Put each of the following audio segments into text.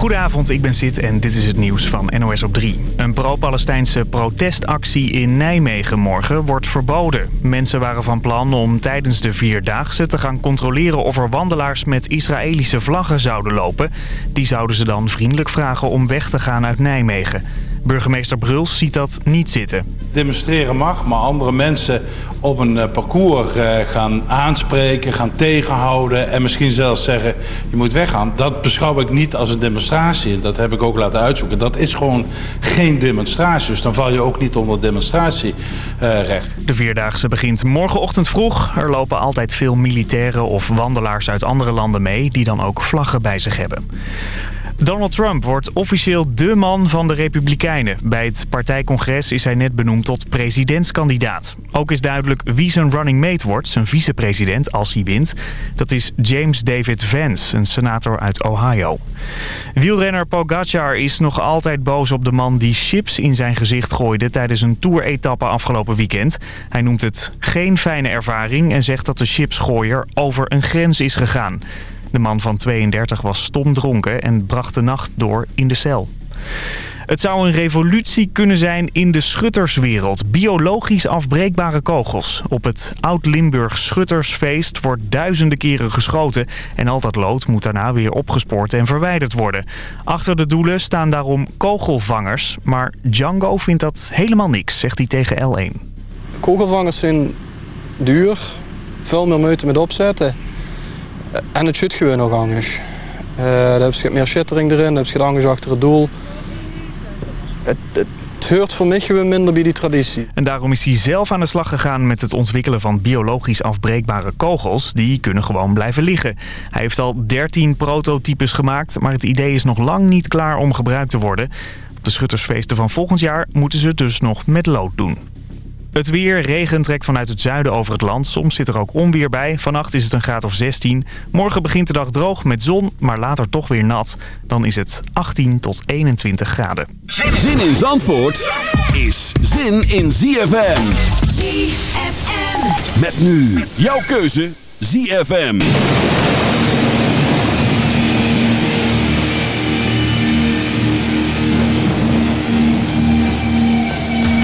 Goedenavond, ik ben Sid en dit is het nieuws van NOS op 3. Een pro-Palestijnse protestactie in Nijmegen morgen wordt verboden. Mensen waren van plan om tijdens de Vierdaagse te gaan controleren of er wandelaars met Israëlische vlaggen zouden lopen. Die zouden ze dan vriendelijk vragen om weg te gaan uit Nijmegen. Burgemeester Bruls ziet dat niet zitten. Demonstreren mag, maar andere mensen op een eh, parcours eh, gaan aanspreken, gaan tegenhouden... en misschien zelfs zeggen, je moet weggaan. Dat beschouw ik niet als een demonstratie. Dat heb ik ook laten uitzoeken. Dat is gewoon geen demonstratie. Dus dan val je ook niet onder demonstratierecht. De Vierdaagse begint morgenochtend vroeg. Er lopen altijd veel militairen of wandelaars uit andere landen mee... die dan ook vlaggen bij zich hebben. Donald Trump wordt officieel dé man van de Republikeinen. Bij het partijcongres is hij net benoemd tot presidentskandidaat. Ook is duidelijk wie zijn running mate wordt, zijn vicepresident, als hij wint. Dat is James David Vance, een senator uit Ohio. Wielrenner Pogacar is nog altijd boos op de man die chips in zijn gezicht gooide... tijdens een tour-etappe afgelopen weekend. Hij noemt het geen fijne ervaring en zegt dat de chipsgooier over een grens is gegaan. De man van 32 was stomdronken en bracht de nacht door in de cel. Het zou een revolutie kunnen zijn in de schutterswereld. Biologisch afbreekbare kogels. Op het Oud-Limburg Schuttersfeest wordt duizenden keren geschoten... en al dat lood moet daarna weer opgespoord en verwijderd worden. Achter de doelen staan daarom kogelvangers. Maar Django vindt dat helemaal niks, zegt hij tegen L1. Kogelvangers zijn duur, veel meer moeite met opzetten... En het zit gewoon nog anders. Uh, daar heb je meer shittering erin, dan heb je het anders achter het doel. Het, het, voor mij gewoon minder bij die traditie. En daarom is hij zelf aan de slag gegaan met het ontwikkelen van biologisch afbreekbare kogels. Die kunnen gewoon blijven liggen. Hij heeft al 13 prototypes gemaakt, maar het idee is nog lang niet klaar om gebruikt te worden. Op de schuttersfeesten van volgend jaar moeten ze het dus nog met lood doen. Het weer, regen trekt vanuit het zuiden over het land. Soms zit er ook onweer bij. Vannacht is het een graad of 16. Morgen begint de dag droog met zon, maar later toch weer nat. Dan is het 18 tot 21 graden. Zin in Zandvoort is zin in ZFM. ZFM. Met nu jouw keuze ZFM.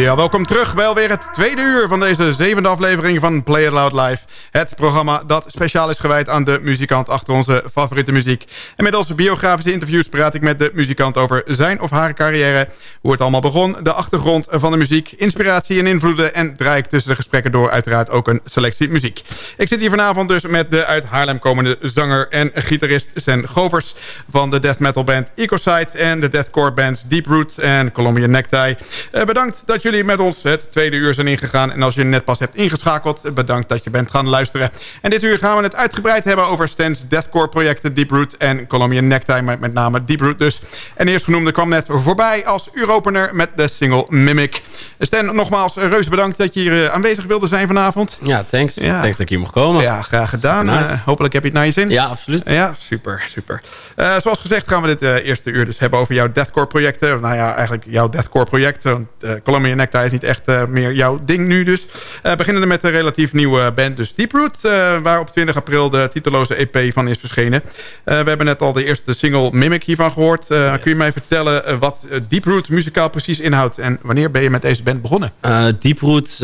Ja, welkom terug bij alweer het tweede uur van deze zevende aflevering van Play It Loud Live. Het programma dat speciaal is gewijd aan de muzikant achter onze favoriete muziek. En met onze biografische interviews praat ik met de muzikant over zijn of haar carrière. Hoe het allemaal begon, de achtergrond van de muziek, inspiratie en invloeden. En draai ik tussen de gesprekken door uiteraard ook een selectie muziek. Ik zit hier vanavond dus met de uit Haarlem komende zanger en gitarist Sen Govers... van de death metal band Ecoside en de deathcore bands Deeproot en Columbia Necktie. Uh, bedankt dat jullie met ons het tweede uur zijn ingegaan. En als je net pas hebt ingeschakeld, bedankt dat je bent gaan luisteren. En dit uur gaan we het uitgebreid hebben over Stans deathcore projecten Deeproot en Columbia Necktie, met, met name Deeproot dus. En eerstgenoemde kwam net voorbij als uuropener met de single Mimic. Stan, nogmaals reuze bedankt dat je hier aanwezig wilde zijn vanavond. Ja, thanks. Ja. Thanks dat ik hier mocht komen. Ja, graag gedaan. Uh, hopelijk heb je het naar je zin. Ja, absoluut. Ja, super, super. Uh, zoals gezegd gaan we dit uh, eerste uur dus hebben over jouw deathcore projecten. Nou ja, eigenlijk jouw deathcore project. Want Columbia Necktie is niet echt meer jouw ding nu dus. beginnen met een relatief nieuwe band, dus Deeproot. waar op 20 april de titeloze EP van is verschenen. we hebben net al de eerste single Mimic hiervan gehoord. Yes. Kun je mij vertellen wat Deeproot muzikaal precies inhoudt? En wanneer ben je met deze band begonnen? Deeproot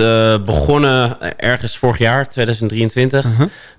begonnen ergens vorig jaar, 2023. Uh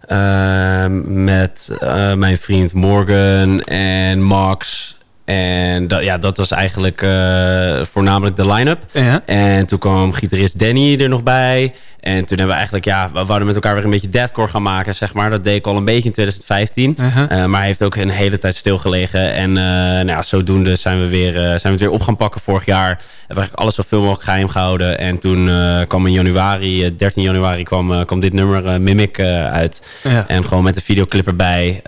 -huh. met mijn vriend Morgan en Max en dat, ja, dat was eigenlijk uh, voornamelijk de line-up. Ja. En toen kwam gitarist Danny er nog bij. En toen hebben we eigenlijk, ja, we wouden met elkaar weer een beetje deathcore gaan maken, zeg maar. Dat deed ik al een beetje in 2015. Uh -huh. uh, maar hij heeft ook een hele tijd stilgelegen. En uh, nou ja, zodoende zijn we, weer, zijn we het weer op gaan pakken vorig jaar. Hebben we eigenlijk alles zoveel mogelijk geheim gehouden. En toen kwam in januari, 13 januari, kwam, kwam dit nummer Mimic uit. Ja. En gewoon met de videoclip erbij.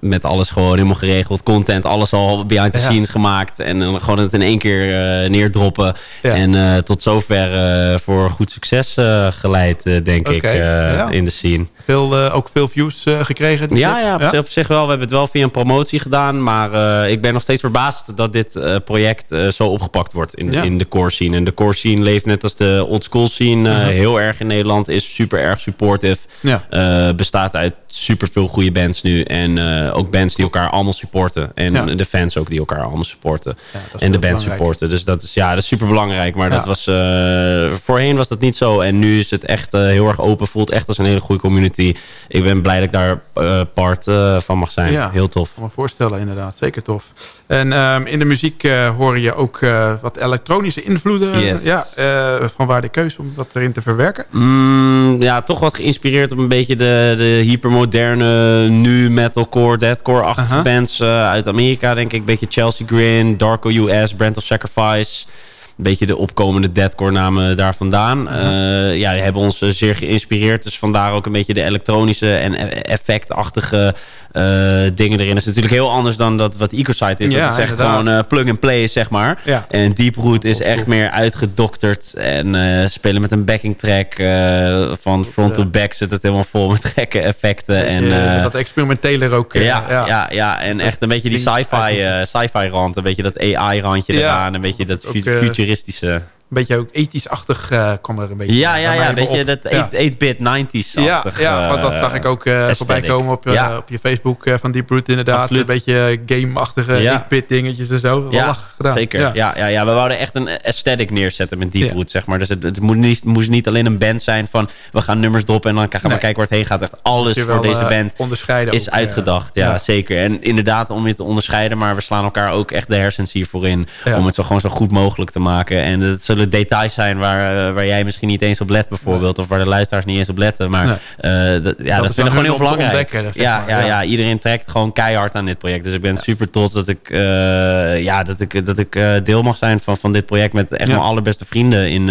met alles gewoon helemaal geregeld. Content, alles al behind the scenes gemaakt. En gewoon het in één keer neerdroppen. En tot zover voor goed succes geleid, uh, denk okay, ik, ja. in de scene. Veel, uh, ook veel views gekregen? Ja, ja, op, ja? op, zich wel. We hebben het wel via een promotie gedaan. Maar ik ben nog steeds verbaasd dat dit project zo opgepakt wordt in, ja. in de core scene. En de core scene leeft net als de old school scene -huh. heel erg in Nederland. Is super erg supportive. bestaat uit super veel goede bands nu. En ook bands die elkaar allemaal supporten. En de fans ook die elkaar allemaal supporten. en de band supporten. Dus dat is, ja, dat is super belangrijk. Maar dat was, voorheen was dat niet zo. En nu is het echt uh, heel erg open. Voelt echt als een hele goede community. Ik ben blij dat ik daar uh, part uh, van mag zijn. Ja, heel tof. Ik kan me voorstellen inderdaad. Zeker tof. En um, in de muziek hoor je ook wat elektronische invloeden. Yes. Ja, van waar de keuze om dat erin te verwerken? Mm, ja, toch wat geïnspireerd op een beetje de, de hypermoderne nu metalcore, deathcore-achtige -huh. bands uit Amerika. Denk ik. Een beetje Chelsea Grin, Darko US, Brand of Sacrifice een beetje de opkomende deadcore namen daar vandaan. Uh -huh. uh, ja, die hebben ons zeer geïnspireerd. Dus vandaar ook een beetje de elektronische en effectachtige uh, dingen erin. Dat is natuurlijk heel anders dan dat wat Ecosite is. Ja, dat is echt inderdaad. gewoon uh, plug-and-play, zeg maar. Ja. En Deeproot is echt meer uitgedokterd. En spelen met een backing track. van front to back zit het helemaal vol met gekke effecten. en, dat experimenteler ook. Ja, ja. Ja, en echt een beetje die sci-fi sci-fi rand. Een beetje dat AI-randje eraan. Een beetje dat futuristische een beetje ook ethisch-achtig uh, kwam er een beetje Ja, ja, ja. Een beetje dat 8-bit, 90s-achtig. Ja, ja want dat zag ik ook uh, voorbij komen op, uh, ja. op je Facebook van Deep Root inderdaad. Absoluut. Een beetje game-achtige ja. 8-bit dingetjes en zo. Ja, gedaan. zeker. Ja. Ja, ja, ja, we wouden echt een aesthetic neerzetten met Deep Root, zeg maar. Dus het, het moest, niet, moest niet alleen een band zijn van... we gaan nummers droppen en dan gaan we nee. kijken waar het heen gaat. Echt alles voor wel, deze band onderscheiden is ook, uitgedacht. Ja, zeker. En inderdaad, om je te onderscheiden. Maar we slaan elkaar ook echt de hersens hiervoor in. Om het zo gewoon zo goed mogelijk te maken. En het zullen details zijn waar, uh, waar jij misschien niet eens op let bijvoorbeeld. Of waar de luisteraars niet eens op letten. Maar dat, ja, dat, dat vind ik gewoon heel belangrijk. Ja, ja, ja, ja, iedereen trekt gewoon keihard aan dit project. Dus ik ben super trots dat ik, uh, ja, dat ik, dat ik deel mag zijn van, van dit project. Met echt mijn allerbeste vrienden in,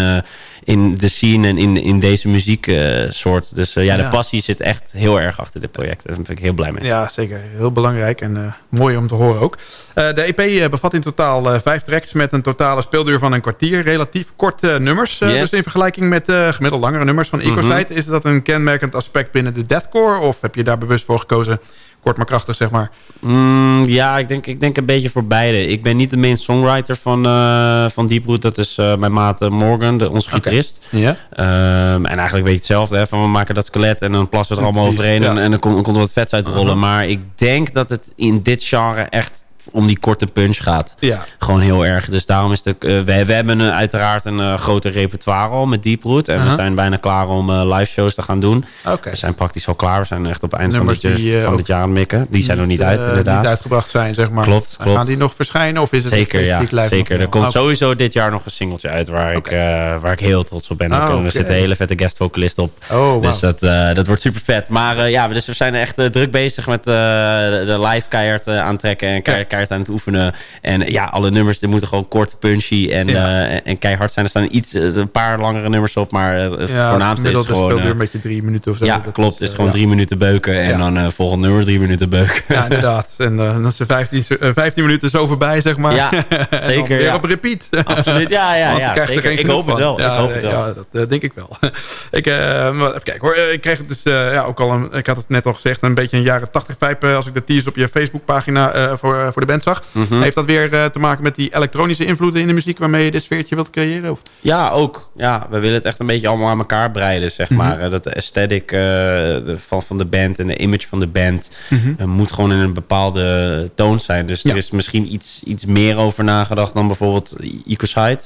in de scene en in, in deze muzieksoort. dus ja, de passie zit echt heel erg achter dit project. Daar ben ik heel blij mee. Ja, zeker. Heel belangrijk en mooi om te horen ook. de EP bevat in totaal vijf tracks met een totale speelduur van een kwartier. Relatief korte nummers. Yes. Dus in vergelijking met gemiddeld langere nummers van Ecosite... Mm -hmm. is dat een kenmerkend aspect binnen de deathcore? Of heb je daar bewust voor gekozen? Kort maar krachtig, zeg maar. Mm, ja, ik denk, ik denk een beetje voor beide. Ik ben niet de main songwriter van, uh, van Deeproot. Dat is uh, mijn maat Morgan, de, onze okay. gitarist. Ja. Um, en eigenlijk een beetje hetzelfde. Hè, van we maken dat skelet en dan plassen we er allemaal overheen. Ja. En, en, dan komt, komt er wat vets uit rollen. -huh. Maar ik denk dat het in dit genre echt om die korte punch gaat. Ja. Gewoon heel erg. Dus daarom is het... ook, eh, we, we hebben een, uiteraard een eh, groter repertoire al met Deeproot. En we Uh-huh. zijn bijna klaar om eh, live shows te gaan doen. Oké. We zijn praktisch al klaar. We zijn echt op het eind van dit, die, van ook dit jaar aan het mikken. Die zijn nog niet uit, inderdaad. Niet uitgebracht zijn, zeg maar. Klopt, klopt. Gaan die nog verschijnen of is het Zeker, ja. live Zeker. Er komt Oh, sowieso dit jaar nog een singeltje uit waar, ik, waar ik heel trots op ben. Oké. Er zit een hele vette guestvocalist op. Oh, wauw. Dus dat, dat wordt super vet. Maar ja, dus we zijn echt druk bezig met de, de live keihard aantrekken en keihard, keihard aan het oefenen. En ja, alle nummers die moeten gewoon kort, punchy en, Ja. eh, en keihard zijn. Er staan iets, eh, een paar langere nummers op, maar eh, het ja, voornaamste is gewoon... eh, weer een beetje drie minuten of zo. ja, Dat klopt. is, Het is gewoon ja. drie minuten beuken en Ja. dan eh volgend nummer drie minuten beuken. Ja, inderdaad. En eh, dan is er 15, se- eh, 15 minuten zo voorbij, zeg maar. Ja, zeker, weer ja. op repeat. Absoluut, ja, ja, ja. zeker. Ik hoop het wel. Ja, ik hoop het wel. ja, dat denk ik wel. ik, even kijken hoor. Ik kreeg het dus ja, ook al, een, ik had het net al gezegd, een beetje een jaren 80 vibe eh, als ik de teasers op je Facebookpagina voor, voor de band zag. Mhm. Heeft dat weer eh, te maken met die elektronische invloeden in de muziek waarmee je dit sfeertje wilt creëren? Of? Ja, ook. Ja, we willen het echt een beetje allemaal aan elkaar breiden, zeg Mhm. maar. Eh, Dat de aesthetic eh, van, van de band en de image van de band... Mhm. moet gewoon in een bepaalde toon zijn. Dus Ja. er is misschien iets, iets meer over nagedacht dan bijvoorbeeld Ecosite.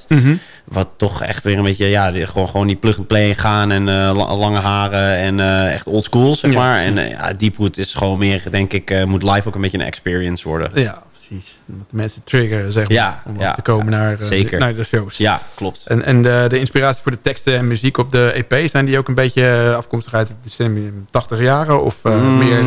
Wat toch echt weer een beetje... Ja, die, gewoon, gewoon die plug-and-play gaan en la- lange haren en echt old school, zeg Ja, maar. En ja, Deepwood is gewoon meer, denk ik... moet live ook een beetje een experience worden. Ja, precies. De mensen triggeren, zeg maar. Ja, om ja, te komen naar, eh, zeker. naar de shows. Ja, klopt. En, en de, de inspiratie voor de teksten en muziek op de EP... zijn die ook een beetje eh, afkomstig uit de decennium 80 jaren? Of eh, Mm. meer...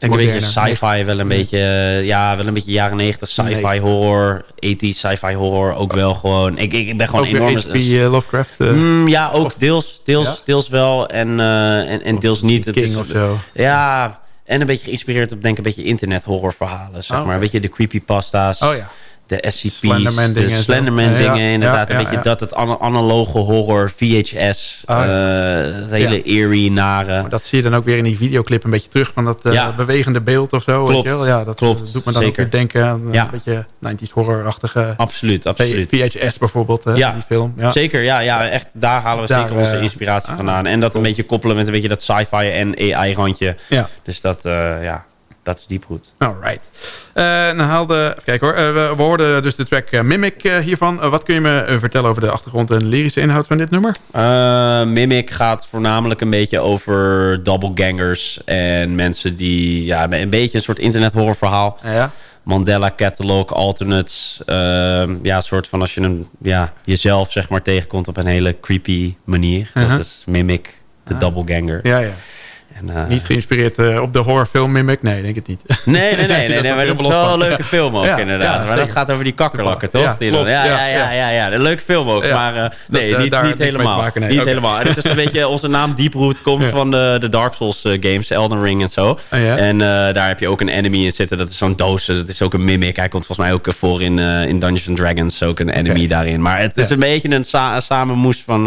Ik denk een beetje sci-fi, wel een beetje, ja, wel een beetje jaren 90 sci-fi Nee. horror, 80 sci-fi horror, ook wel gewoon. Ik, ik ben gewoon ook weer enorm. H.P. eh, Lovecraft? Mm, ja, ook deels, deels, Ja? deels wel en, en, en deels niet. Het King is- of zo? Ja, en een beetje geïnspireerd op denk ik een beetje internet horrorverhalen, zeg Oh, maar. oké. Weet je, de creepypasta's. Oh ja. De SCP's, Slenderman de. Slenderman ja, dingen, inderdaad. ja, een beetje dat, het ana- analoge horror, VHS, Ah, eh, het hele eerie, nare. Maar dat zie je dan ook weer in die videoclip een beetje terug... van dat eh, bewegende beeld of zo. Klopt. Weet je wel? Ja, dat Klopt, eh, doet me dan zeker. ook weer denken aan een beetje 90s horror-achtige... Absoluut, absoluut. VHS bijvoorbeeld, die film. Ja. Zeker, ja, ja, echt, daar halen we Daar, zeker onze inspiratie ah, vandaan. En dat een beetje koppelen met een beetje dat sci-fi en AI-randje. Ja. Dus dat, ja, dat is Deepwood. Alright. Eh nou haalde, kijken hoor. Eh, we, we hoorden dus de track eh, Mimic hiervan. Wat kun je me vertellen over de achtergrond en lyrische inhoud van dit nummer? Eh, Mimic gaat voornamelijk een beetje over doppelgangers en mensen die ja, een beetje een soort internet horrorverhaal. Ja. Mandela Catalog, Alternates. ehm, ja, een soort van als je een, ja, jezelf zeg maar tegenkomt op een hele creepy manier. Uh-huh. Dat is Mimic, de doppelganger. Ja, ja. En, eh, Niet geïnspireerd eh, op de horrorfilm Mimic? Nee, denk het niet. Nee, nee, nee, nee, nee, maar dat is wel een leuke film ook inderdaad. maar dat gaat over die kakkerlakken, toch? Ja, ja, ja, ja, ja. Een leuke film ook, maar eh, nee, niet, niet helemaal. Niet helemaal. En het is een beetje, onze naam Deeproot komt van de, de Dark Souls games, Elden Ring en zo. Oh? En daar heb je ook een enemy in zitten, dat is zo'n doos. dus Dat is ook een mimic. Hij komt volgens mij ook voor in, in Dungeons and Dragons, ook een enemy daarin. Maar het is een beetje een, sa een samenmoes van,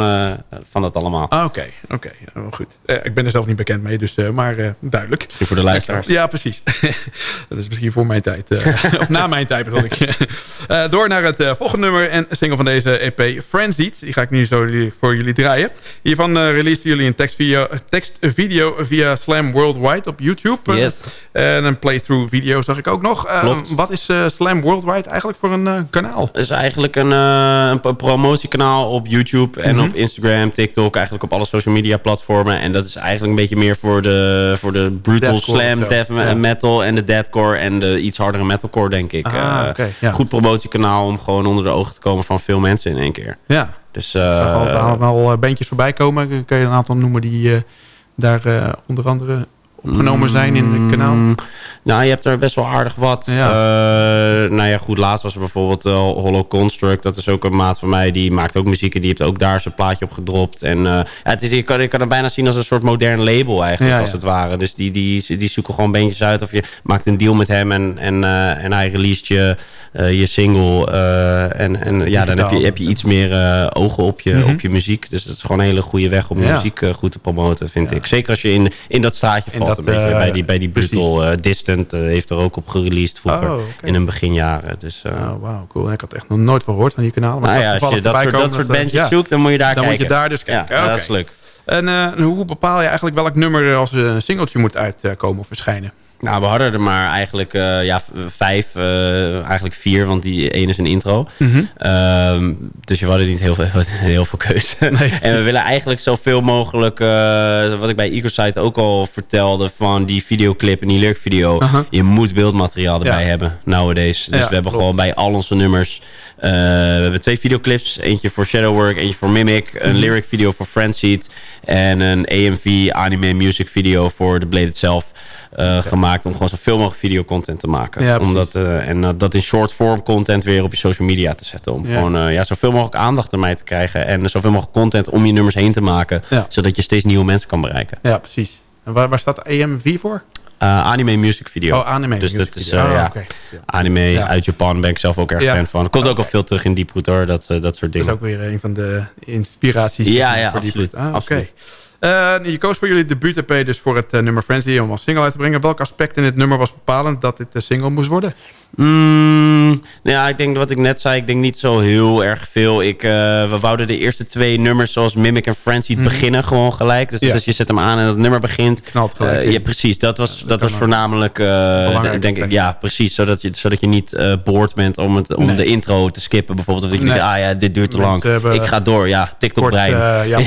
van dat allemaal. Ah, Oké, oké. Goed. Ik ben er zelf niet bekend mee, dus, eh, maar eh, duidelijk. Misschien voor de luisteraars. Ja, precies. dat is misschien voor mijn tijd. eh, of na mijn tijd bedoel ik. Door naar het volgende nummer en single van deze EP, Frenzied. Die ga ik nu zo voor jullie draaien. Hiervan releasen jullie een tekstvideo, tekstvideo via Slam Worldwide op YouTube. Yes. En een playthrough video zag ik ook nog. Eh, Klopt. wat is eh, Slam Worldwide eigenlijk voor een eh, kanaal? Het is eigenlijk een, eh, een promotiekanaal op YouTube en Mhm. op Instagram, TikTok. Eigenlijk op alle social media platformen. En dat is eigenlijk een beetje meer voor de, voor de brutal Deathcore slam, death Ja. metal en de deathcore en de iets hardere metalcore, denk ik. Ah, ja. Goed promotiekanaal om gewoon onder de ogen te komen van veel mensen in één keer. Ja, Dus ik zag al, al, al, bandjes voorbij komen. Kun je een aantal noemen die eh, daar onder andere opgenomen zijn in het kanaal? Mm, Nou, je hebt er best wel aardig wat. Ja. Eh, nou ja, goed, laatst was er bijvoorbeeld uh, Hollow Construct. Dat is ook een maat van mij. Die maakt ook muziek en die heeft ook daar zijn plaatje op gedropt. En ja, het is, je, kan, je kan het bijna zien als een soort modern label eigenlijk, Ja, als het ware. Dus die, die, die zoeken gewoon bandjes uit. Of je maakt een deal met hem en, en, eh, en hij released je, je single. en en ja, dan heb je, heb je iets meer ogen op je, Mhm. op je muziek. Dus dat is gewoon een hele goede weg om je muziek goed te promoten, vind ik. Zeker als je in, in dat straatje valt. Dat, een beetje, eh, bij die, bij die. Brutal eh, Distant eh, heeft er ook op gereleased vroeger. Oh. In een beginjaren. Dus, Oh, wauw, cool. Ik had echt nog nooit van gehoord van die kanaal. maar nou ja, als je dat soort, dat bandjes zoekt, dan moet je daar Dan kijken. moet je daar dus kijken. Ja, dat is leuk. En hoe bepaal je eigenlijk welk nummer als een singeltje moet uitkomen of verschijnen? Nou, we hadden er maar eigenlijk uh, ja, vijf, uh, eigenlijk vier, want die één is een intro. Mm -hmm. um, dus we hadden niet heel veel, heel veel keuze. Nee. en we willen eigenlijk zoveel mogelijk, uh, wat ik bij EcoSite ook al vertelde, van die videoclip en die lyricvideo. Uh -huh. Je moet beeldmateriaal erbij ja. hebben, nowadays. Dus ja, we hebben klopt. gewoon bij al onze nummers, we hebben twee videoclips. Eentje voor Shadowwork, eentje voor Mimic. Een mm -hmm. lyric video voor Friendseed. En een AMV anime music video voor The Blade zelf. Okay. gemaakt om gewoon zoveel mogelijk videocontent te maken. Ja, Omdat, uh, en uh, dat in short form content weer op je social media te zetten. Om ja. gewoon ja, zoveel mogelijk aandacht ermee te krijgen. En zoveel mogelijk content om je nummers heen te maken. Ja. Zodat je steeds nieuwe mensen kan bereiken. Ja, precies. En waar, waar staat AMV voor? anime music video. Oh, anime dus dat is, oh, ja, okay. anime uit Japan ben ik zelf ook erg fan van. Er komt ook al veel terug in Deep Root hoor, dat, dat soort dingen. Dat is ook weer een van de inspiraties. Ja, ja, absoluut. Ah, Oké. Okay. Uh, je koos voor jullie debuut-EP dus voor het uh, nummer Frenzy om als single uit te brengen. Welk aspect in het nummer was bepalend dat dit de single moest worden? Mm, nou ja, ik denk wat ik net zei. Ik denk niet zo heel erg veel. Ik, uh, we wouden de eerste twee nummers zoals Mimic en Frenzy mm. beginnen gewoon gelijk. Dus, ja. dus je zet hem aan en het nummer begint. Knalt gelijk. ja, precies. Dat was, dat, dat was voornamelijk... denk ik, ja, precies. Zodat je, zodat je niet boord bent om, het, om nee. de intro te skippen bijvoorbeeld. Of dat je denkt, ah ja, dit duurt te lang. Ik ga door. Ja, TikTok-brein. ja,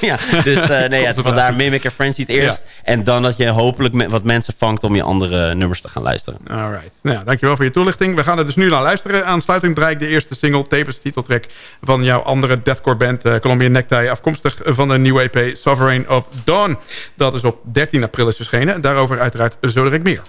ja, dus nee, ja, vandaar Mimic en Frenzy het eerst. Ja. En dan dat je hopelijk wat mensen vangt om je andere nummers te gaan luisteren. Alright. Nou, dankjewel voor je toelichting. We gaan er dus nu naar luisteren. Aansluiting draai ik de eerste single, tevens titeltrack van jouw andere deathcore band, uh, Colombian Necktie, afkomstig van de nieuwe EP Sovereign of Dawn. Dat is op 13 april is verschenen. Daarover uiteraard zo direct meer.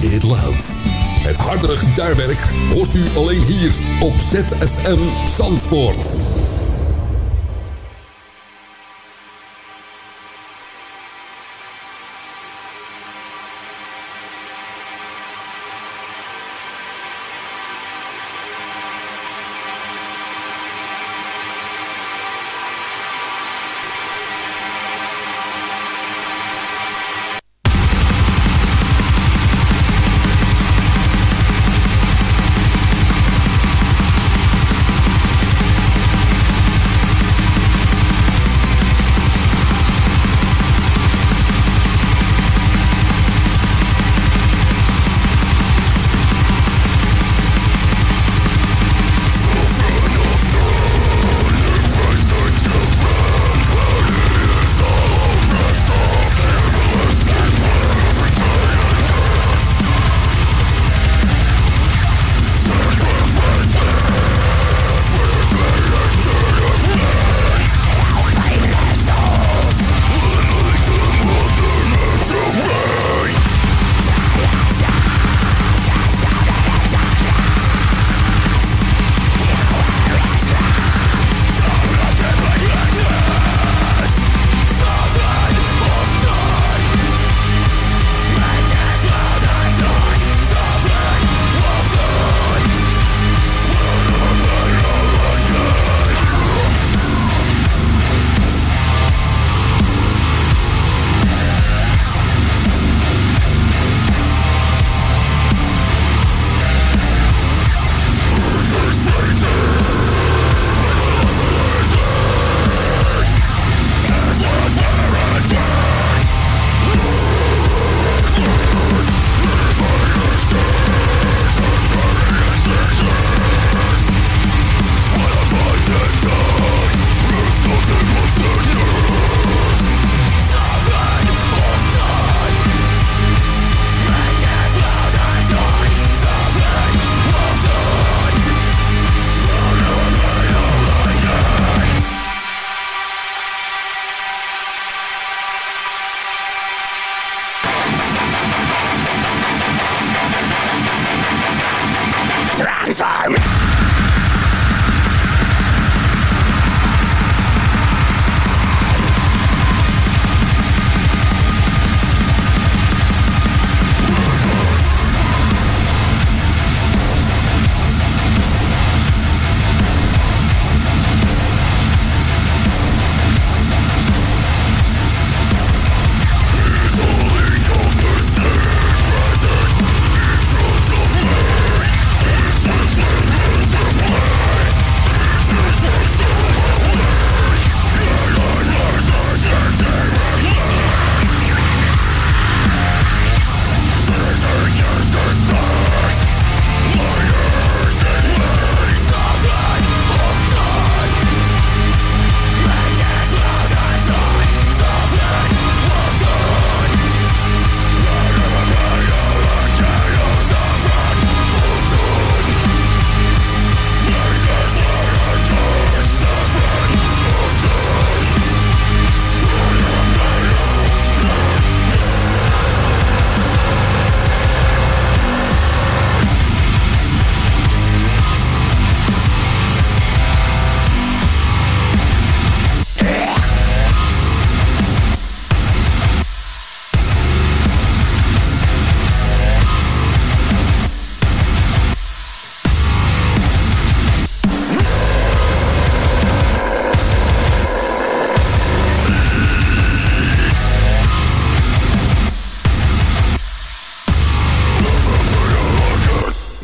It. Het hardere gitaarwerk hoort u alleen hier op ZFM Zandvoort.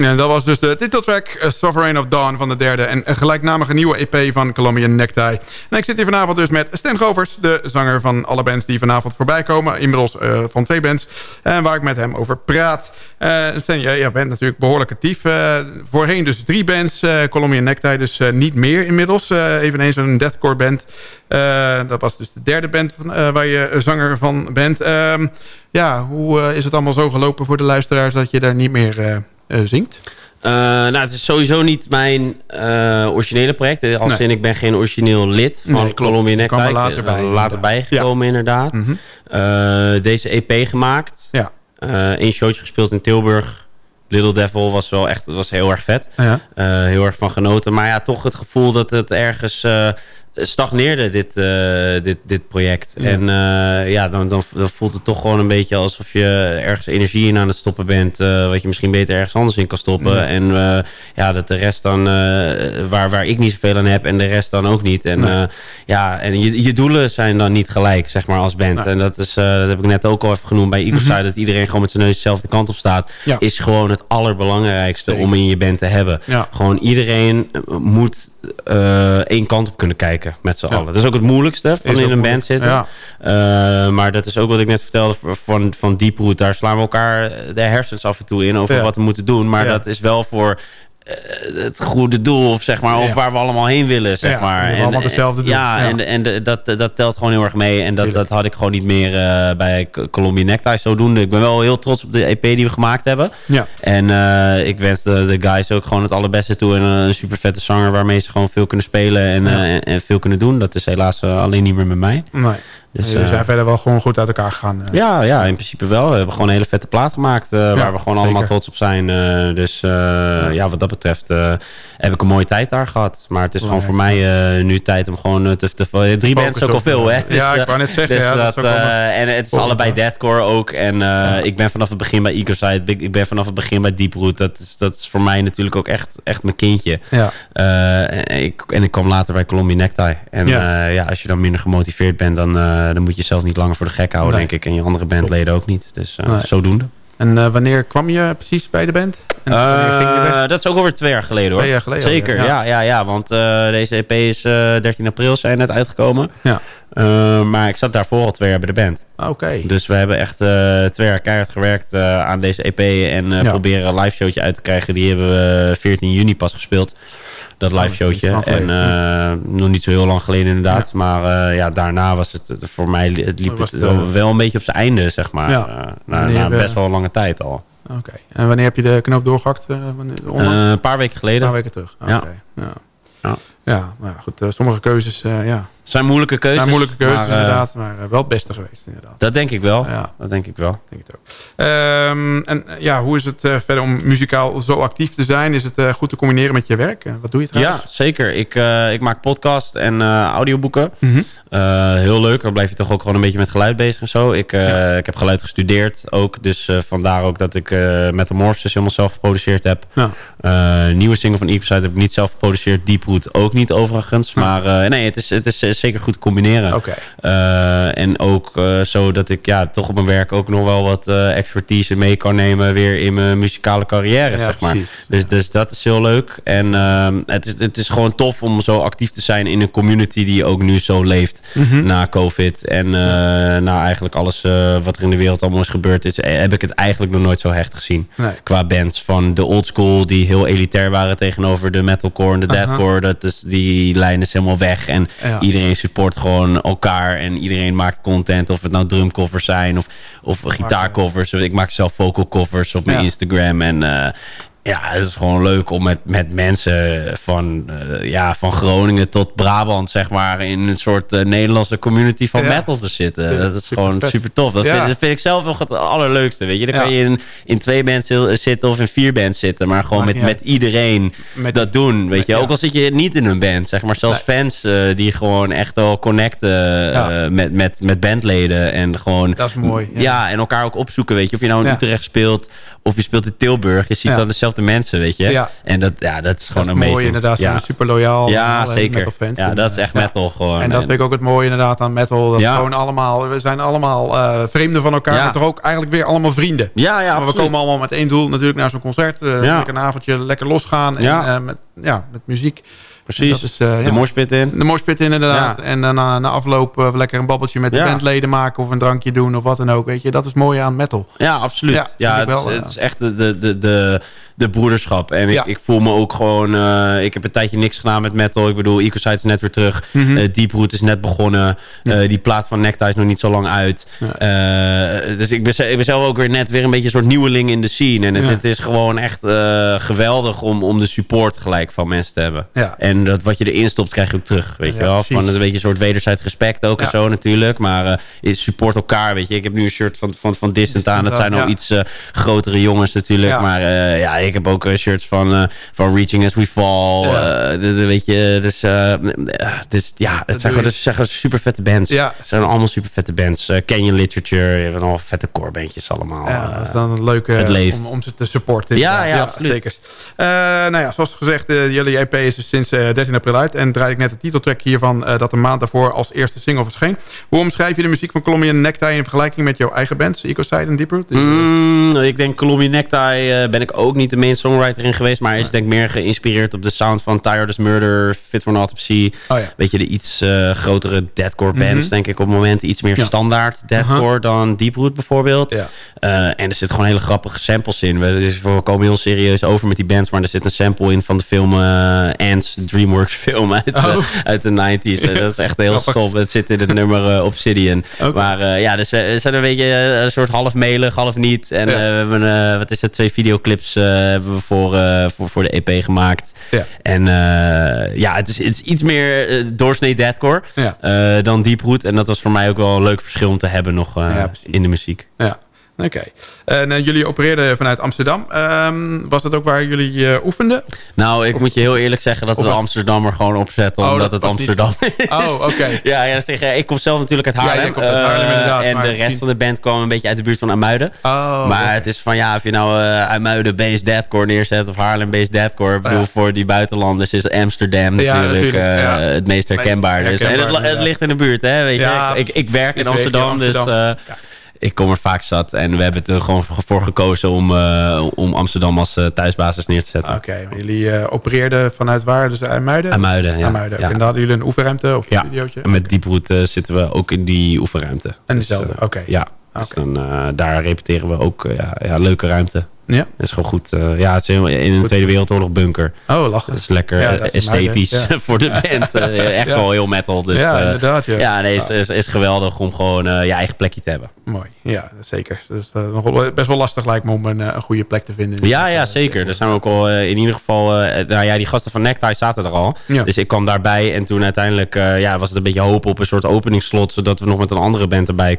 En dat was dus de titeltrack Sovereign of Dawn van de derde... en een gelijknamige nieuwe EP van Colombian Necktie. En ik zit hier vanavond dus met Stan Govers... de zanger van alle bands die vanavond voorbij komen. Inmiddels uh, van twee bands. En waar ik met hem over praat. Uh, Stan, jij bent natuurlijk behoorlijk actief. voorheen dus drie bands. Colombian Necktie dus niet meer inmiddels. eveneens een deathcore band. dat was dus de derde band van, waar je zanger van bent. Ehm, ja, hoe is het allemaal zo gelopen voor de luisteraars... dat je daar niet meer zingt? Uh, nou, het is sowieso niet mijn uh, originele project. Als nee. in, ik ben geen origineel lid van nee, Columbia Necktie. later bij. later bijgekomen, inderdaad. Mm -hmm. deze EP gemaakt. Ja. Eén showtje gespeeld in Tilburg. Little Devil was wel echt was heel erg vet. Ja. Eh, heel erg van genoten. Maar ja, toch het gevoel dat het ergens eh, stagneerde, dit, eh, dit, dit project. Ja. En eh, ja, dan, dan, dan voelt het toch gewoon een beetje alsof je ergens energie in aan het stoppen bent. eh, wat je misschien beter ergens anders in kan stoppen. Ja. En ja, dat de rest dan, waar, waar ik niet zoveel aan heb en de rest dan ook niet. En eh, ja, en je, je doelen zijn dan niet gelijk, zeg maar, als band. En dat, is, dat heb ik net ook al even genoemd bij Eagle Mhm. Dat iedereen gewoon met zijn neus dezelfde kant op staat. Ja. Is gewoon het allerbelangrijkste om in je band te hebben. Ja. Gewoon iedereen moet één kant op kunnen kijken met z'n Ja. allen. Dat is ook het moeilijkste van Is in een band zitten. Ja. Eh, maar dat is ook wat ik net vertelde van, van Deep Root. Daar slaan we elkaar de hersens af en toe in over wat we moeten doen. Maar dat is wel voor het goede doel, of zeg maar, of Ja. waar we allemaal heen willen, zeg Ja, maar. we hebben allemaal hetzelfde doel. Ja, Ja. en, en dat, dat telt gewoon heel erg mee. En dat, dat had ik gewoon niet meer eh, bij Columbia Necktie zodoende. Ik ben wel heel trots op de EP die we gemaakt hebben. Ja. En eh, ik wens de, de guys ook gewoon het allerbeste toe. En eh, een super vette zanger waarmee ze gewoon veel kunnen spelen en, eh, en, en veel kunnen doen. Dat is helaas eh, alleen niet meer met mij. Nee. Dus, Dus, Jullie eh, zijn verder wel gewoon goed uit elkaar gegaan. eh. ja, ja, in principe wel. We hebben gewoon een hele vette plaat gemaakt. eh, waar we gewoon zeker. allemaal trots op zijn. dus eh, ja. wat dat betreft heb ik een mooie tijd daar gehad. Maar het is gewoon voor mij nu tijd om gewoon te... te drie is ook al veel, hè? eh, ja, Dus, ik wou net zeggen, dus ja, dat dat, en het is volgende allebei deathcore ook. En ik ben vanaf het begin bij Ecoside. Ik, ik ben vanaf het begin bij Deep Root. Dat is, dat is voor mij natuurlijk ook echt, echt mijn kindje. Ja. En, ik, en ik kwam later bij Columbia Necktie. En Ja. ja. ja, als je dan minder gemotiveerd bent... dan, dan moet je jezelf niet langer voor de gek houden, Nee. denk ik. En je andere bandleden ook niet. Dus eh, Nee. zodoende. En eh, wanneer kwam je precies bij de band? En wanneer ging je weg? Eh, dat is ook alweer twee jaar geleden hoor. Twee jaar geleden Zeker, alweer, ja. ja. Ja, ja, want eh, deze EP is eh 13 april zijn net uitgekomen. Ja. Eh, maar ik zat daarvoor al twee jaar bij de band. Oké. Dus we hebben echt eh, twee jaar keihard gewerkt eh, aan deze EP. En eh, Ja. proberen een live showtje uit te krijgen. Die hebben we 14 juni pas gespeeld. Dat live Oh, showtje. En eh, nog niet zo heel lang geleden inderdaad. Maar eh, ja, daarna was het voor mij het liep Was het het, wel een beetje op zijn einde, zeg maar. Ja. Eh, na, na best wel een lange tijd al. Oké. En wanneer heb je de knoop doorgehakt? eh? Eh, een paar weken geleden. Een paar weken terug. Ja. Ja. Ja. Ja, nou goed. sommige keuzes, ja. Zijn moeilijke keuzes. zijn moeilijke keuzes maar, eh, inderdaad, maar eh, wel het beste geweest inderdaad. Dat denk ik wel. Ja. Dat denk ik wel. Denk het ook. Ehm, en eh, ja, hoe is het verder om muzikaal zo actief te zijn? Is het goed te combineren met je werk? Wat doe je Ja, trouwens? zeker. Ik, ik maak podcast en audioboeken. Mhm. Heel leuk. Dan blijf je toch ook gewoon een beetje met geluid bezig en zo. Ik, ik heb geluid gestudeerd ook. Dus vandaar ook dat ik eh Metamorphosis helemaal zelf geproduceerd heb. Ja. Nieuwe single van Ecoside heb ik niet zelf geproduceerd. Deeproot ook niet overigens. Maar nee, het is, het is zeker goed combineren. Oké. Eh, en ook eh, zo dat ik ja, toch op mijn werk ook nog wel wat eh, expertise mee kan nemen weer in mijn muzikale carrière, Ja, zeg maar. precies. Dus, dus dat is heel leuk. En ehm, het, is, het is gewoon tof om zo actief te zijn in een community die ook nu zo leeft Mhm. na COVID. En na eigenlijk alles wat er in de wereld allemaal is gebeurd is, heb ik het eigenlijk nog nooit zo hecht gezien. Nee. Qua bands van de old school die heel elitair waren tegenover de metalcore en de deathcore. Dat is, die lijn is helemaal weg. En Ja. iedereen support gewoon elkaar. En iedereen maakt content. Of het nou drumcovers zijn of, of gitaarcovers. Ik maak zelf vocal covers op mijn Ja. Instagram. En eh, ja, het is gewoon leuk om met, met mensen van, eh, ja, van Groningen tot Brabant, zeg maar, in een soort eh, Nederlandse community van Ja. metal te zitten. Ja, dat is super gewoon vet. super tof. Dat, Ja. vind, dat vind ik zelf nog het allerleukste. Weet je, dan kan je in, in twee bands zitten of in vier bands zitten, maar gewoon met, met iedereen Met dat doen. Weet je, ook al zit je niet in een band, zeg maar, zelfs fans eh, die gewoon echt wel connecten met, met, met bandleden en gewoon Dat is mooi. ja. en elkaar ook opzoeken, weet je. Of je nou in. Utrecht speelt of je speelt in Tilburg. Je ziet dan dezelfde mensen, weet je. Ja. En dat, ja, dat is gewoon dat is amazing. mooi inderdaad. Ze Ja, zijn super loyaal. ja alle zeker. metalfans. Ja, En, dat is eh, echt ja. metal gewoon. En dat vind ik ook het mooie inderdaad aan metal. Dat Ja. gewoon allemaal, we zijn allemaal eh, vreemden van elkaar. Ja. Maar toch ook eigenlijk weer allemaal vrienden. Ja, ja, maar we komen allemaal met één doel natuurlijk naar zo'n concert. eh, Ja. Lekker een avondje, lekker losgaan. En, Ja. eh, met, ja, met muziek. Precies. Dat is, eh, De ja. moshpit in. De moshpit in inderdaad. En dan na, na afloop eh, lekker een babbeltje met de bandleden maken. Of een drankje doen of wat dan ook. Weet je, dat is mooi aan metal. Ja, absoluut. Ja, het, wel, eh. het is echt de, de, de, de, de broederschap. En ik, ik voel me ook gewoon... eh, ik heb een tijdje niks gedaan met metal. Ik bedoel, Ecoside is net weer terug. Eh, Deeproot is net begonnen. Eh, die plaat van Nectar is nog niet zo lang uit. Eh, dus ik ben, ze- ik ben zelf ook weer net weer een beetje een soort nieuweling in de scene. En het, is gewoon echt eh, geweldig om, om de support gelijk van mensen te hebben. Ja. En En dat wat je erin stopt, krijg je ook terug. Weet je wel? Van een beetje een soort wederzijds respect ook en zo natuurlijk. Maar je support elkaar, weet je. Ik heb nu een shirt van, van, van Distant aan. Dat zijn al iets eh, grotere jongens natuurlijk. Maar eh, ja, ik heb ook shirts van, van Reaching As We Fall. Weet je, dus, dus ja, het zijn, gewoon, je. het zijn gewoon super vette bands. Ja. Het zijn allemaal super vette bands. Canyon Literature, je hebt allemaal vette corebandjes allemaal. Ja, dat is dan een leuke om, om ze te supporten. Ja, ja. Zeker. Nou ja, zoals gezegd, jullie EP is dus sinds 13 april uit. En draaide ik net de titeltrack hiervan eh, dat een maand daarvoor als eerste single verscheen. Hoe omschrijf je de muziek van Colombian Necktie in vergelijking met jouw eigen bands, Ecoside en Deeproot? Mm, ik denk Columbia Necktie eh, ben ik ook niet de main songwriter in geweest. Maar is denk ik meer geïnspireerd op de sound van Tired as Murder, Fit for an Autopsy. Oh ja. Weet je, de iets eh, grotere deathcore bands Mhm. denk ik op het moment. Iets meer Ja. standaard deathcore dan Deeproot bijvoorbeeld. Ja. Eh, en er zitten gewoon hele grappige samples in. We, we komen heel serieus over met die bands. Maar er zit een sample in van de film eh Ants, DreamWorks film uit, Oh. eh, uit de 90s. Eh, dat is echt heel stof. Het zit in het nummer eh, Obsidian. Oké. Maar eh, ja, dus we zijn een beetje eh, een soort half melig, half niet. En Ja. we hebben, wat is het, twee videoclips hebben we voor, voor, voor de EP gemaakt. Ja. En ja, het is, het is iets meer doorsnee eh, dan Deeproot. En dat was voor mij ook wel een leuk verschil om te hebben nog in de muziek. Ja, oké. En eh, jullie opereerden vanuit Amsterdam. Ehm, was dat ook waar jullie eh, oefenden? Nou, ik moet je heel eerlijk zeggen dat we de was- Amsterdammer gewoon opzetten. Oh, omdat dat het niet- Amsterdam is. Oh, oké. Ja, ja zeg, eh, ik kom zelf natuurlijk uit Haarlem. jij komt uit Haarlem, eh, En de rest van de band kwam een beetje uit de buurt van Amuiden. Oh, maar het is van ja, of je nou uh, Amuiden based deathcore neerzet of Haarlem based deathcore. Ik bedoel, Ja. voor die buitenlanders is Amsterdam Ja, natuurlijk, eh, het meest herkenbaar. Dus. En het, ligt in de buurt, hè? Weet je? Ik, ik werk in Amsterdam, Amsterdam. dus ik kom er vaak zat. En we hebben er gewoon voor gekozen om, uh, om Amsterdam als uh, thuisbasis neer te zetten. Oké, okay, jullie uh, opereerden vanuit waar? Dus IJmuiden? IJmuiden, ja. IJmuiden. ja. En daar hadden jullie een oefenruimte of een ja. studiootje? en met Dieproet uh, zitten we ook in die oefenruimte. En dezelfde, dus, oké. Okay. Ja, dus okay. dan, daar repeteren we ook ja, ja, leuke ruimte. Ja. Dat is gewoon goed. Uh, ja, het is helemaal in een goed. Tweede Wereldoorlog bunker. Oh, lachen. Dat is lekker ja, dat is esthetisch ja. voor de band. Uh, echt wel heel metal. Dus, ja, inderdaad. Ja, ja nee, is, is, is geweldig om gewoon uh, je eigen plekje te hebben. Mooi, ja, zeker. Uh, nog best wel lastig lijkt me om een, een goede plek te vinden. Ja, ja, zeker. Daar zijn we ook al in ieder geval... nou ja, die gasten van Necktie zaten er al. Dus ik kwam daarbij en toen uiteindelijk ja, was het een beetje hoop op een soort openingsslot... zodat we nog met een andere band erbij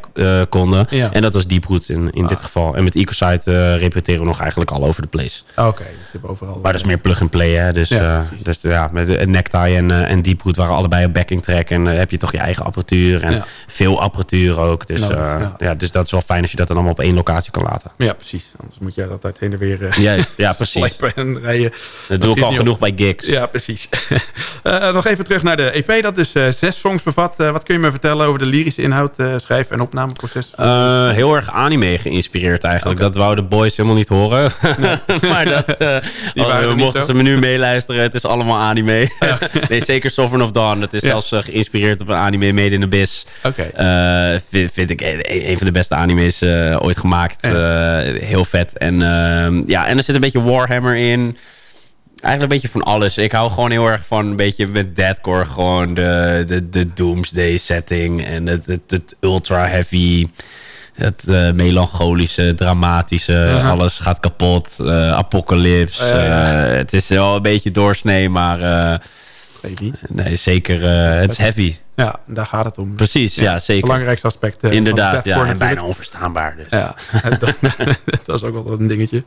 konden. En dat was Deeproot in, in ah. dit geval. En met Ecosite repeteren we nog eigenlijk all over the place. Oké, okay, dus overal... Maar dat is meer plug-and-play, hè. Dus ja, dus, ja met Necktie en, uh, en Deeproot waren allebei op backing track. En uh, heb je toch je eigen apparatuur en ja. veel apparatuur ook. Dus, Nodig, uh, ja. dus dat is wel fijn als je dat dan allemaal op één locatie kan laten. Ja, precies. Anders moet jij altijd heen en weer uh, Juist, ja, precies. en rijden. Dat doe ik al genoeg bij gigs. Ja, precies. uh, nog even terug naar de EP. Dat is uh, zes songs bevat. wat kun je me vertellen over de lyrische inhoud, schrijf- en opnameproces? heel erg anime geïnspireerd eigenlijk. Okay. Dat wouden de boys helemaal niet horen. Nee. maar dat, uh, mochten ze me nu meeluisteren, het is allemaal anime. Ja. nee, zeker Sovereign of Dawn. Dat is ja. zelfs uh, geïnspireerd op een anime Made in Abyss. Okay. Uh, vind, vind, ik een, een, van de beste animes ooit gemaakt. Ja. heel vet. En, ehm, ja, en er zit een beetje Warhammer in. Eigenlijk een beetje van alles. Ik hou gewoon heel erg van een beetje met deathcore. Gewoon de, de, de doomsday setting. En het, het, het ultra heavy het uh, melancholische, dramatische, uh -huh. alles gaat kapot, uh, apocalypse. Uh, ja. het is wel een beetje doorsnee, maar nee, zeker, het is heavy. Ja, daar gaat het om. Precies, ja, ja zeker. Belangrijkste aspect. Inderdaad, ja, en bijna onverstaanbaar. Dus. Ja, dat, dat, is ook wel een dingetje.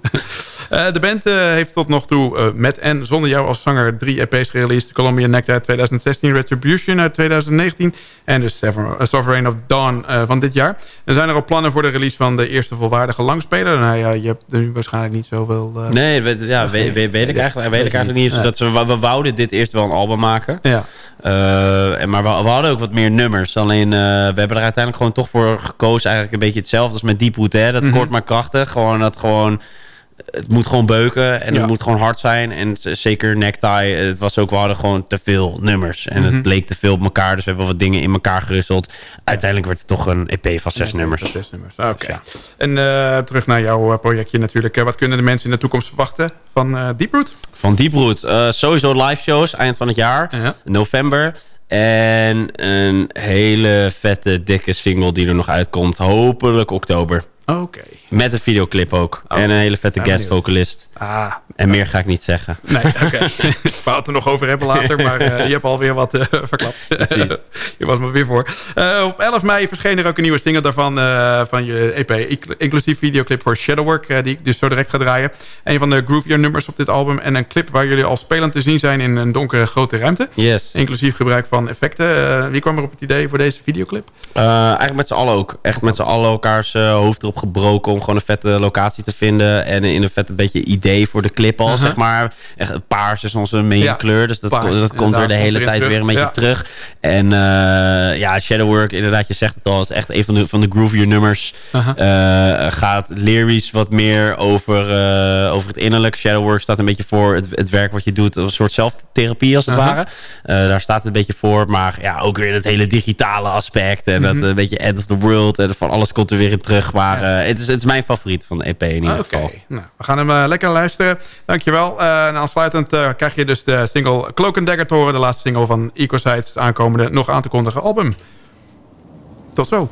Uh, de band uh, heeft tot nog toe uh, met en zonder jou als zanger drie EP's gereleased. Columbia Necktie uit 2016, Retribution uit 2019 en dus Sovereign of Dawn van dit jaar. Er zijn er al plannen voor de release van de eerste volwaardige langspeler. Nou ja, je hebt nu waarschijnlijk niet zoveel... nee, weet, ja, weet, weet, weet, ik eigenlijk, weet ik eigenlijk niet. Dat we, we wouden dit eerst wel een album maken. Ja. Uh, maar we, we, hadden ook wat meer nummers. Alleen uh, we hebben er uiteindelijk gewoon toch voor gekozen. Eigenlijk een beetje hetzelfde als met Deeproot. Hè? Dat mm -hmm. kort maar krachtig. Gewoon dat gewoon... Het moet gewoon beuken en ja. het moet gewoon hard zijn. En zeker Necktie, het was ook, we hadden gewoon te veel nummers. En mm -hmm. het bleek te veel op elkaar. Dus we hebben wat dingen in elkaar gerusseld. Uiteindelijk werd het toch een EP van zes ja, nummers. Zes nummers, oké. Okay. Ja. En uh, terug naar jouw projectje natuurlijk. wat kunnen de mensen in de toekomst verwachten van uh, Deeproot? Van Deeproot? Uh, sowieso live shows eind van het jaar. Ja. November. En een hele vette, dikke single die er nog uitkomt. Hopelijk oktober. Oké. Met een videoclip ook. Oh. En een hele vette guest vocalist. Ah. En meer ga ik niet zeggen. Nee, oké. We gaan het er nog over hebben later, maar eh, je hebt alweer wat eh, verklapt. je was me weer voor. Eh, op 11 mei verscheen er ook een nieuwe single daarvan, eh, van je EP. inc- Inclusief videoclip voor Shadowwork, eh, die ik dus zo direct ga draaien. Een van de groovier nummers op dit album. En een clip waar jullie al spelend te zien zijn in een donkere grote ruimte. Yes. Inclusief gebruik van effecten. Wie kwam er op het idee voor deze videoclip? Eh, eigenlijk met z'n allen ook. Echt met z'n allen elkaars eh, hoofd erop gebroken... om gewoon een vette locatie te vinden. En in een vette beetje idee voor de clip al, Uh-huh. zeg maar. Echt, paars is onze main Ja, kleur. Dus dat, paars, dat komt er de hele tijd weer een beetje terug. terug. En eh, ja, Shadowwork, inderdaad, je zegt het al... is echt een van de, van de groovier nummers. Uh-huh. Eh, gaat lyrisch wat meer over, eh, over het innerlijk. Shadowwork staat een beetje voor het, het werk wat je doet. Een soort zelftherapie als het Uh-huh. ware. Daar staat het een beetje voor. Maar ja, ook weer het hele digitale aspect. En dat Mhm. een beetje end of the world. En van alles komt er weer in terug. Maar het, is, het is mijn favoriet van de EP in ieder Oké, geval. nou, we gaan hem eh, lekker luisteren. Dankjewel. Eh en aansluitend eh, krijg je dus de single Cloak and Dagger te horen. De laatste single van Ecosides aankomende nog aan te kondigen album. Tot zo.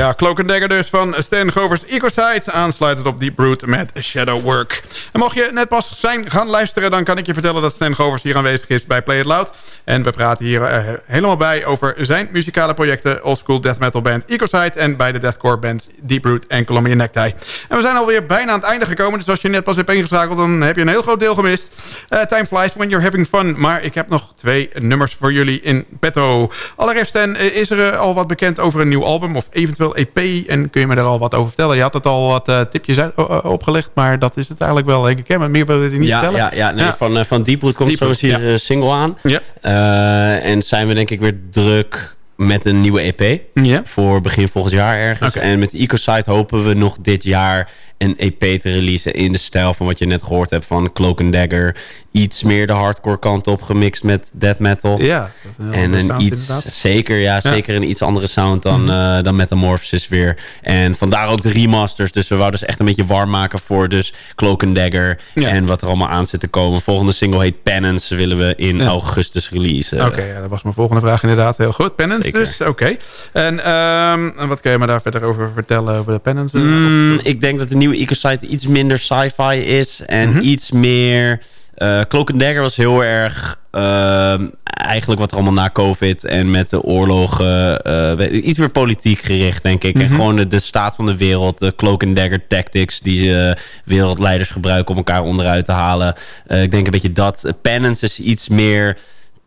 Ja, Cloak and Dagger dus van Stan Govers Ecoside. Aansluitend op Deep Root met Shadow Work. En mocht je net pas zijn gaan luisteren... dan kan ik je vertellen dat Stan Govers hier aanwezig is bij Play It Loud. En we praten hier uh, helemaal bij over zijn muzikale projecten... oldschool death metal band Ecoside... en bij de deathcore bands Deep Root en Columbia Necktie. En we zijn alweer bijna aan het einde gekomen... dus als je net pas hebt ingeschakeld... dan heb je een heel groot deel gemist. Uh, time flies when you're having fun. Maar ik heb nog twee nummers voor jullie in petto. Allereerst, Stan, is er al wat bekend over een nieuw album... of eventueel EP. En kun je me daar al wat over vertellen? Je had het al wat uh, tipjes uit, uh, opgelegd, maar dat is het eigenlijk wel, denk ik. Hè? Maar meer wil je niet ja, vertellen? Ja, ja, nee, ja. Van, uh, van Deeproot komt Deep zo een ja. single aan. Ja. en zijn we denk ik weer druk met een nieuwe EP. Ja. Voor begin volgend jaar ergens. Okay. En met EcoSite hopen we nog dit jaar een EP te releasen in de stijl van wat je net gehoord hebt van Cloak and Dagger. Iets meer de hardcore kant op gemixt met death metal. Ja. En een iets, inderdaad. zeker, ja, ja, zeker een iets andere sound dan, mm -hmm. uh, dan Metamorphosis weer. En vandaar ook de remasters. Dus we wouden dus echt een beetje warm maken voor dus Cloak and Dagger. Ja. En wat er allemaal aan zit te komen. Volgende single heet Penance. Willen we in ja. augustus releasen. Oké, okay, dat was mijn volgende vraag inderdaad. Heel goed. Penance zeker. dus, oké. Okay. En um, wat kun je me daar verder over vertellen over de Penance? Mm, ik denk dat de nieuwe Ecosite iets minder sci-fi is. En mm -hmm. iets meer... Uh, Cloak and Dagger was heel erg... Uh, eigenlijk wat er allemaal na COVID en met de oorlogen... Uh, iets meer politiek gericht, denk ik. Mm -hmm. En gewoon de, de, staat van de wereld. De Cloak and Dagger tactics die wereldleiders gebruiken... om elkaar onderuit te halen. ik denk een beetje dat. Penance is iets meer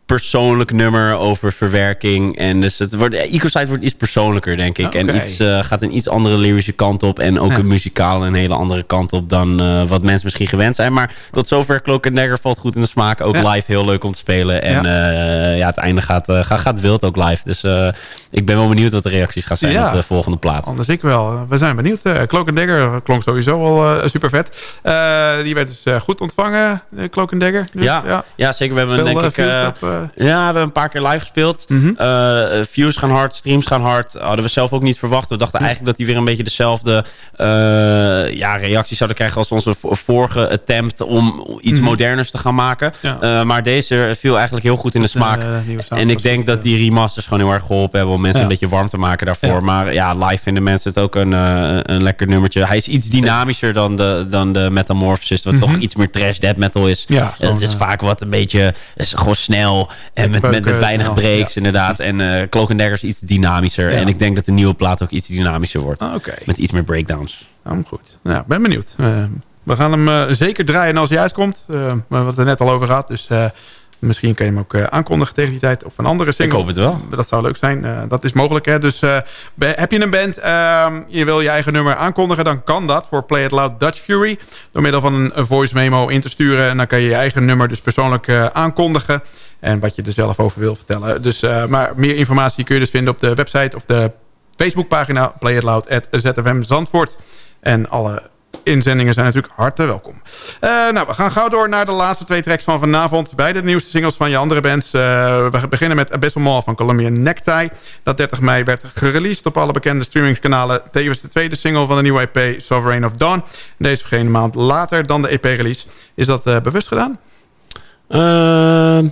persoonlijk nummer over verwerking. En dus het wordt, Ecosite wordt iets persoonlijker, denk ik. Okay. En iets, uh, gaat een iets andere lyrische kant op. En ook ja. een muzikaal een hele andere kant op dan uh, wat mensen misschien gewend zijn. Maar tot zover Cloak and Dagger valt goed in de smaak. Ook ja. live heel leuk om te spelen. En ja, uh, ja het einde gaat, gaat, gaat wild ook live. Dus ik ben wel benieuwd wat de reacties gaan zijn op de volgende plaat. Anders ik wel. We zijn benieuwd. Cloak and Dagger klonk sowieso al super vet. die werd dus goed ontvangen, Cloak and Dagger. Dus, ja, ja. ja, zeker. We hebben Veel, denk ik... Ja, we hebben een paar keer live gespeeld. Mhm. Eh, views gaan hard, streams gaan hard. Hadden we zelf ook niet verwacht. We dachten eigenlijk dat die weer een beetje dezelfde uh, ja, reacties zouden krijgen... als onze vorige attempt om iets Mhm. moderners te gaan maken. Ja. Uh, maar deze viel eigenlijk heel goed in de smaak. en ik denk dat die remasters gewoon heel erg geholpen hebben... om mensen Ja. een beetje warm te maken daarvoor. Ja. Maar ja, live vinden mensen het ook een, een lekker nummertje. Hij is iets dynamischer dan de, dan de Metamorphosis... wat Mhm. toch iets meer trash death metal is. Ja, het is vaak wat een beetje... Is gewoon snel en met, met, weinig snel, breaks ja. inderdaad. En uh, Cloak and Dagger is iets dynamischer. Ja. En ik denk dat de nieuwe plaat ook iets dynamischer wordt. Ah. Met iets meer breakdowns. Nou, goed. Nou, ben benieuwd. Uh, we gaan hem uh, zeker draaien als hij uitkomt. Uh, we hebben het er net al over gehad. Dus misschien kun je hem ook aankondigen tegen die tijd. Of een andere single. Ik hoop het wel. Dat zou leuk zijn. Dat is mogelijk. Hè? Dus heb je een band, uh, je wil je eigen nummer aankondigen... dan kan dat voor Play It Loud Dutch Fury. Door middel van een, voice memo in te sturen. En dan kan je je eigen nummer dus persoonlijk aankondigen. En wat je er zelf over wil vertellen. Dus, uh, maar meer informatie kun je dus vinden op de website... of de Facebookpagina Play It Loud at ZFM Zandvoort. En alle inzendingen zijn natuurlijk harte welkom. Uh, nou, we gaan gauw door naar de laatste twee tracks van vanavond. Beide de nieuwste singles van je andere bands. Uh, we beginnen met Abyssal Mall van Columbia Necktie. Dat 30 mei werd gereleased op alle bekende streamingskanalen. Tevens de tweede single van de nieuwe EP Sovereign of Dawn. Deze verscheen een maand later dan de EP-release. Is dat bewust gedaan? Uh,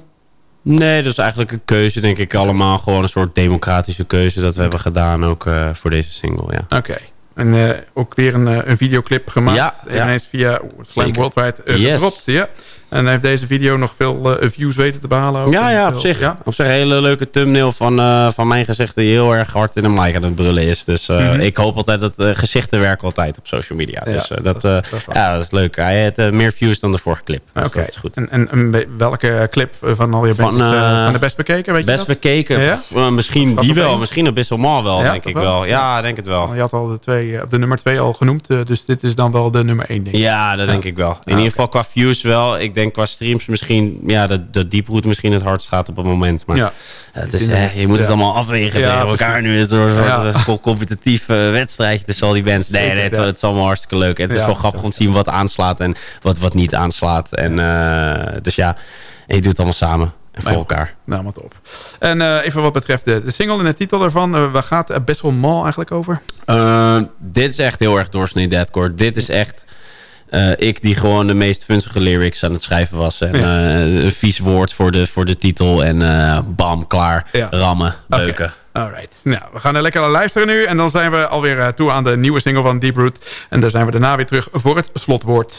nee, dat is eigenlijk een keuze, denk ik. Allemaal gewoon een soort democratische keuze dat we hebben gedaan ook uh, voor deze single, ja. Oké. Okay. En uh, ook weer een, uh, een videoclip gemaakt. Ja, en hij is via Slam. Worldwide uh, Yes. gedropt. Ja. En hij heeft deze video nog veel views weten te behalen. Ook. Ja, ja, veel, op zich. Ja. Op zich een hele leuke thumbnail van, uh, van mijn gezicht... die heel erg hard in de mic aan het brullen is. Dus uh, Mhm. -hmm. ik hoop altijd dat gezichten werken altijd op social media. Ja, dus dat, dat is- dat ja, dat is leuk. Hij heeft meer views dan de vorige clip. Dus Oké. goed. En, en, en welke clip van al je Van, eh, van de best bekeken? Weet Best je bekeken. Ja? Misschien die op wel. één? Misschien Abyss Mall wel, denk ik wel? wel. Ja, denk het wel. Je had al de, twee, eh, de nummer 2 al genoemd. eh, dus dit is dan wel de nummer 1, denk ik. Ja, dat denk ik wel. In Ja, ieder geval qua views wel. Ik denk qua streams misschien... Ja, de, de Deeproot misschien het hardst gaat op het moment. Maar Ja. het is, eh, je moet het allemaal afwegen tegen elkaar nu. Het is een soort Ja. een co- competitief eh, wedstrijdje tussen al die bands. Nee, nee het, het is allemaal hartstikke leuk. En het is wel grappig om te zien wat aanslaat en wat, wat niet aanslaat. En, eh, dus ja, en je doet het allemaal samen. En voor elkaar. Nou, wat op. En eh, even wat betreft de, de single en de titel ervan. waar gaat Abyssal Mall eigenlijk over? Uh, dit is echt heel erg doorsnee deadcore. Dit is echt uh, ik die gewoon de meest funzige lyrics aan het schrijven was. En Ja. uh, een vies woord voor de, voor de titel. En uh, bam, klaar. Ja. Rammen, beuken. Alright. Nou, we gaan er lekker naar luisteren nu. En dan zijn we alweer eh, toe aan de nieuwe single van Deep Root. En daar zijn we daarna weer terug voor het slotwoord.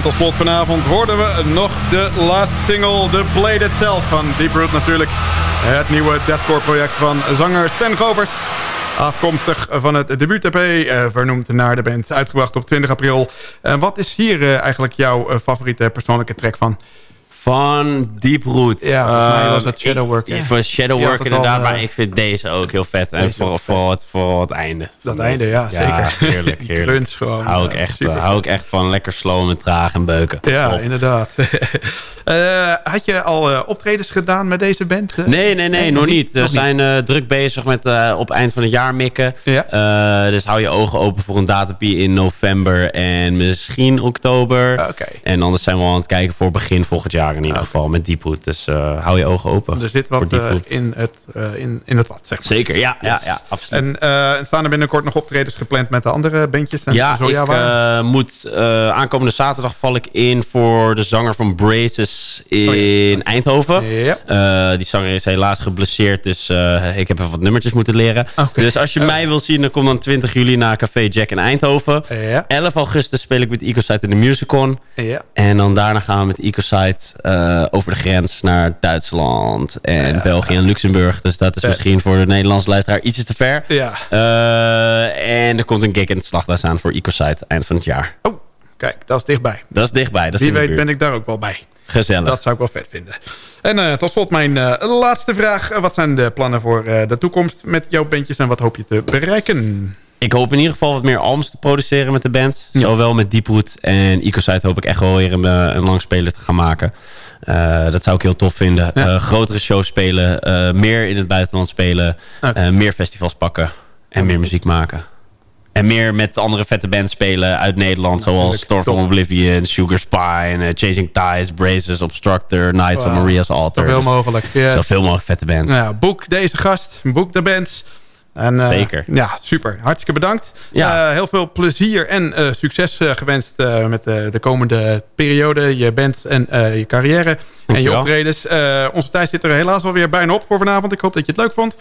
En tot slot vanavond hoorden we nog de laatste single, The Blade Itself van Deep Root natuurlijk. Het nieuwe deathcore project van zanger Stan Govers. Afkomstig van het debuut-EP, eh, vernoemd naar de band, uitgebracht op 20 april. Uh, wat is hier uh, eigenlijk jouw favoriete persoonlijke track van? Van Deeproot. Ja, volgens mij was Ehm, het Shadowwork, ik- hè? Voor Je Shadowwork had het al, inderdaad, eh, maar ik vind deze ook heel vet. En voor, voor, het, voor het einde. Dat einde, ja, zeker. Heerlijk, heerlijk. grunts gewoon, Hou ik, eh, echt, eh, hou ik echt van lekker slow en traag en beuken. Ja, inderdaad. Eh, had je al eh, optredens gedaan met deze band? eh? Nee, nee, nee, nog niet. We zijn eh, druk bezig met eh, op eind van het jaar mikken. Eh, dus hou je ogen open voor een datapie in november en misschien oktober. Oké. En anders zijn we al aan het kijken voor begin volgend jaar in ieder geval met Deepwood. Dus eh, hou je ogen open. Er zit voor wat eh, in, het, eh, in, in het wat, zeg maar. Zeker, ja, ja, Yes. ja, absoluut. En staan er binnenkort nog optredens gepland met de andere bandjes? En Ja, zo, ik waar? eh, moet aankomende zaterdag val ik in voor de zanger van Braces in Eindhoven. Oh Ja. Eh, die zanger is helaas geblesseerd, dus ik heb even wat nummertjes moeten leren. Dus als je mij wil zien, dan kom dan 20 juli naar Café Jack in Eindhoven. Ja. 11 augustus speel ik met Ecosite in de Musicon. Ja. En dan daarna gaan we met Ecosite eh over de grens naar Duitsland en België en Luxemburg. Dus dat is misschien voor de Nederlandse luisteraar ietsje te ver. Ja. Eh, en er komt een gig in het slachthuis aan voor Ecosite eind van het jaar. Kijk, dat is dichtbij. Dat is dichtbij. Dat is Wie weet ben ik daar ook wel bij. Gezellig. Dat zou ik wel vet vinden. En eh, tot slot mijn laatste vraag. Wat zijn de plannen voor de toekomst met jouw bandjes en wat hoop je te bereiken? Ik hoop in ieder geval wat meer albums te produceren met de band. Zowel met Deeproot en Ecosite hoop ik echt wel weer een, eh, een langspeler te gaan maken. Eh, dat zou ik heel tof vinden. Eh, grotere shows spelen, meer in het buitenland spelen, meer festivals pakken en meer muziek maken. En meer met andere vette bands spelen uit Nederland. zoals. Storm from Top. Oblivion, Sugar Spine, Changing Tides, Braces, Obstructor, Nights Wow. Maria's Altar. Zoveel Dus mogelijk. Yes. Zoveel mogelijk vette bands. Nou, ja, boek deze gast, boek de bands. En, eh, Zeker. Ja, super. Hartstikke bedankt. Ja. Eh, heel veel plezier en eh, succes gewenst met de komende periode. Je band en je carrière en je optredens. Onze tijd zit er helaas alweer bijna op voor vanavond. Ik hoop dat je het leuk vond.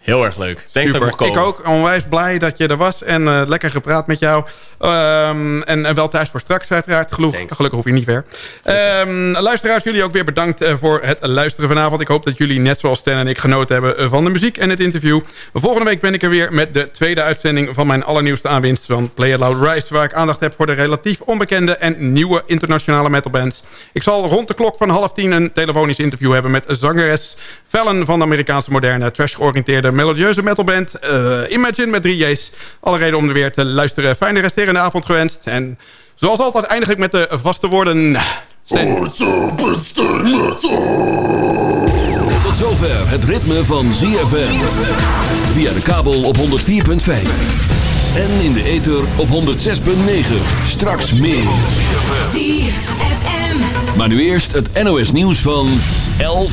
Heel erg leuk. Thanks dat ik Super. komen. Ik ook. Onwijs blij dat je er was. En eh, lekker gepraat met jou. Ehm, en, en wel thuis voor straks uiteraard. Gelukkig, gelukkig hoef je niet ver. Ehm, luisteraars, jullie ook weer bedankt eh, voor het luisteren vanavond. Ik hoop dat jullie net zoals Stan en ik genoten hebben eh, van de muziek en het interview. Volgende week ben ik er weer met de tweede uitzending van mijn allernieuwste aanwinst van Play It Loud Rise. Waar ik aandacht heb voor de relatief onbekende en nieuwe internationale metalbands. Ik zal rond de klok van half tien een telefonisch interview hebben met zangeres Fallon van de Amerikaanse moderne trash-georiënteerde melodieuze metalband eh, Imagine met drie J's. Alle reden om er weer te luisteren. Fijne resterende avond gewenst. En zoals altijd eindig ik met de vaste woorden... Tot zover het ritme van ZFM. Via de kabel op 104.5. En in de ether op 106.9. Straks meer. Maar nu eerst het NOS nieuws van 11